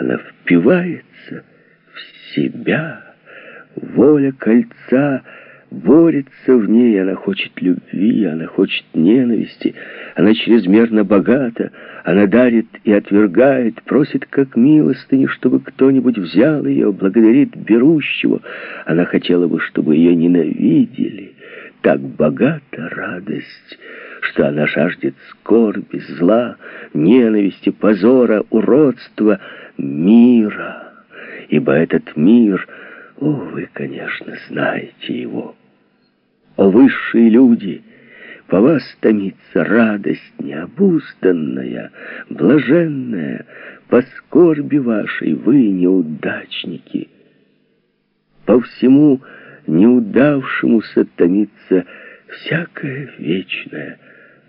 Она впивается в себя. Воля кольца борется в ней, она хочет любви, она хочет ненависти, она чрезмерно богата, она дарит и отвергает, просит как милостыни, чтобы кто-нибудь взял ее, благодарит берущего. Она хотела бы, чтобы ее ненавидели. Так богата радость, что она жаждет скорби, зла, ненависти, позора, уродства, мира. Ибо этот мир, о, вы, конечно, знаете его. О, высшие люди, по вас томится радость необузданная, блаженная, по скорби вашей вы неудачники. По всему неудавшемуся томится всякая вечная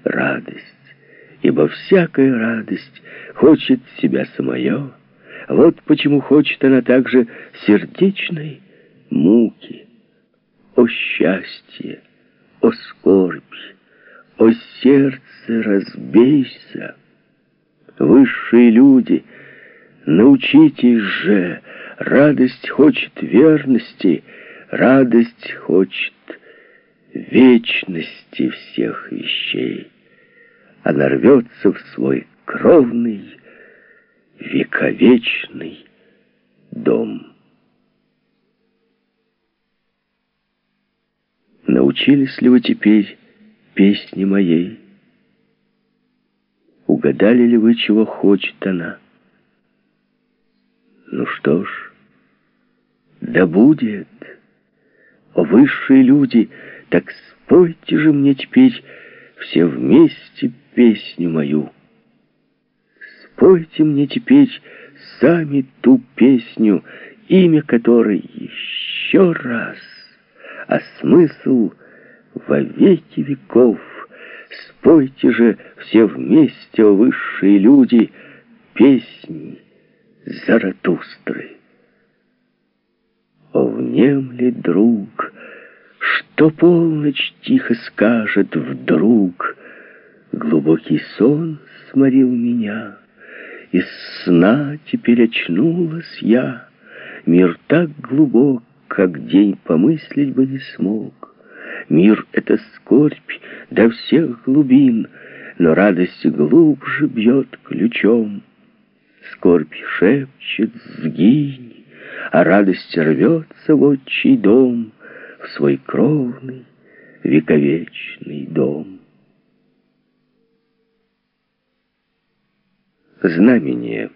радость, ибо всякая радость хочет себя самое. Вот почему хочет она также сердечной муки. О счастье, о скорбь, о сердце разбейся. Высшие люди, научитесь же, радость хочет верности, радость хочет вечности всех вещей. Она рвется в свой кровный, вековечный дом. Научились ли вы теперь песни моей? Угадали ли вы, чего хочет она? Ну что ж, да будет. О, высшие люди, так спойте же мне теперь все вместе песню мою. Спойте мне теперь сами ту песню, имя которой еще раз, а смысл во веки веков. Спойте же все вместе, о высшие люди, песни Заратустры. О, внемли, друг, что полночь тихо скажет вдруг, Глубокий сон сморил меня, Из сна теперь очнулась я, Мир так глубок, как день помыслить бы не смог. Мир — это скорбь до всех глубин, Но радость глубже бьет ключом. Скорбь шепчет «сгинь», а радость рвется в отчий дом, в свой кровный, вековечный дом. Знамение.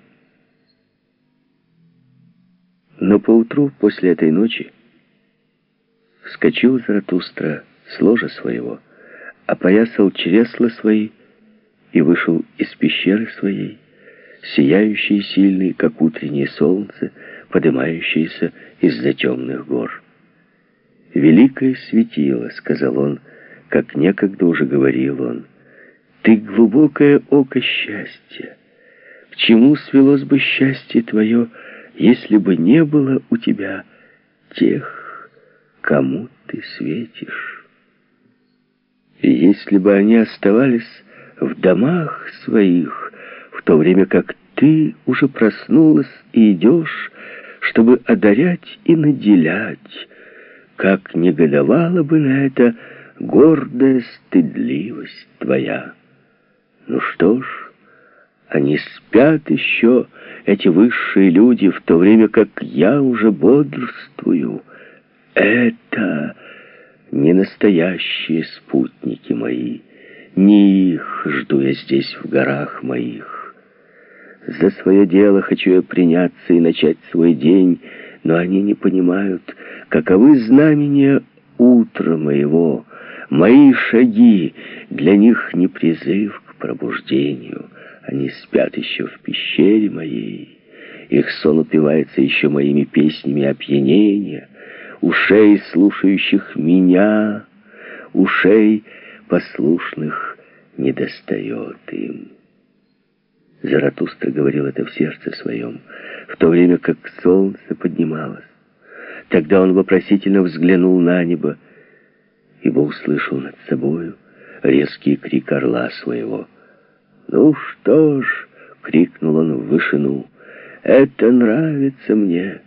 Но поутру после этой ночи вскочил Заратустра с ложа своего, опоясал чресла свои и вышел из пещеры своей, сияющий сильный, как утреннее солнце, поднимающееся из-за темных гор. «Великое светило», — сказал он, как некогда уже говорил он, — «ты глубокое око счастья. Чему свелось бы счастье твое, если бы не было у тебя тех, кому ты светишь? И если бы они оставались в домах своих, в то время как ты уже проснулась и идешь, чтобы одарять и наделять, как негодовала бы на это гордая стыдливость твоя. Ну что ж, они спят еще, эти высшие люди, в то время как я уже бодрствую. Это не настоящие спутники мои, не их жду я здесь в горах моих. За свое дело хочу я приняться и начать свой день, но они не понимают, каковы знамения утра моего, мои шаги, для них не призыв к пробуждению. Они спят еще в пещере моей, их сон упивается еще моими песнями опьянения, ушей, слушающих меня, ушей, послушных, не достает им. Заратустра говорил это в сердце своем, в то время как солнце поднималось. Тогда он вопросительно взглянул на небо, ибо услышал над собою резкий крик орла своего. «Ну что ж!» — крикнул он в вышину. Это нравится мне».